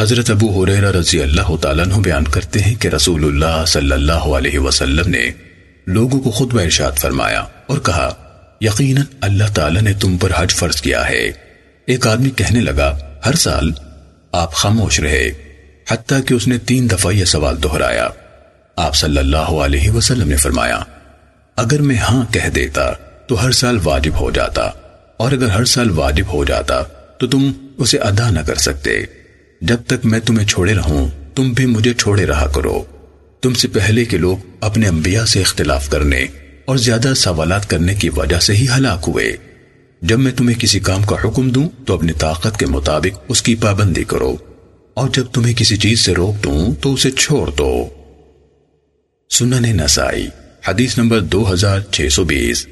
حضرت ابو حریرہ رضی اللہ تعالیٰ عنہ بیان کرتے ہیں کہ رسول اللہ صلی اللہ علیہ وسلم نے لوگوں کو خطبہ ارشاد فرمایا اور کہا، یقیناً اللہ تعالیٰ نے تم پر حج فرض کیا ہے۔ ایک آدمی کہنے لگا، ہر سال آپ خاموش رہے، حتیٰ کہ اس نے تین دفعہ یہ سوال دہرایا۔ آپ صلی اللہ علیہ وسلم نے فرمایا، اگر میں ہاں کہہ دیتا تو ہر سال واجب ہو جاتا، اور اگر ہر سال واجب ہو جاتا تو تم اسے ادا نہ کر سکتے۔ جب تک میں تمہیں چھوڑے رہوں، تم بھی مجھے چھوڑے رہا کرو۔ تم سے پہلے کے لوگ اپنے انبیاء سے اختلاف کرنے اور زیادہ سوالات کرنے کی وجہ سے ہی ہلاک ہوئے۔ جب میں تمہیں کسی کام کا حکم دوں، تو اپنی طاقت کے مطابق اس کی پابندی کرو۔ اور جب تمہیں کسی چیز سے روک دوں، تو اسے چھوڑ دو۔ سنن نسائی، حدیث نمبر دو ہزار چھ سو بیس۔